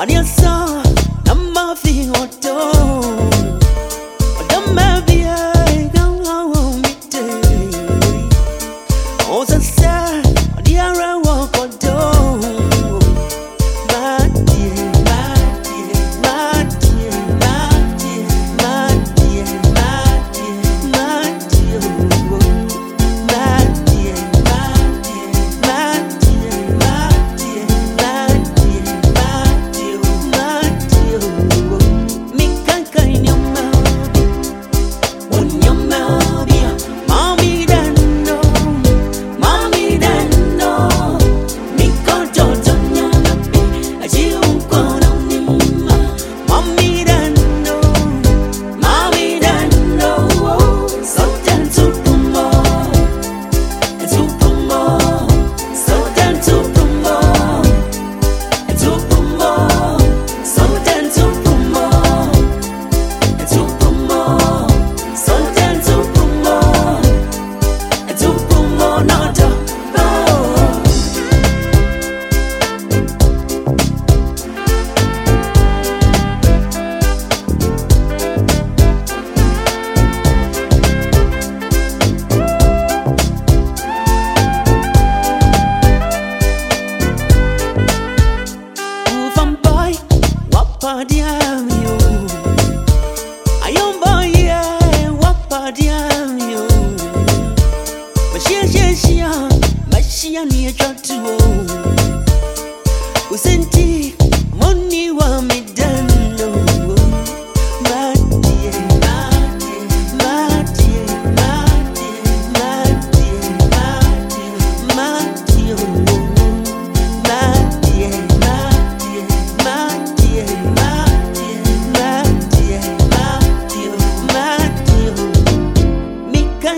Ani asa, namma fi oto. wapadiamyo ayomboye wapadiamyo mashiashashia mashia niyechotuo usinti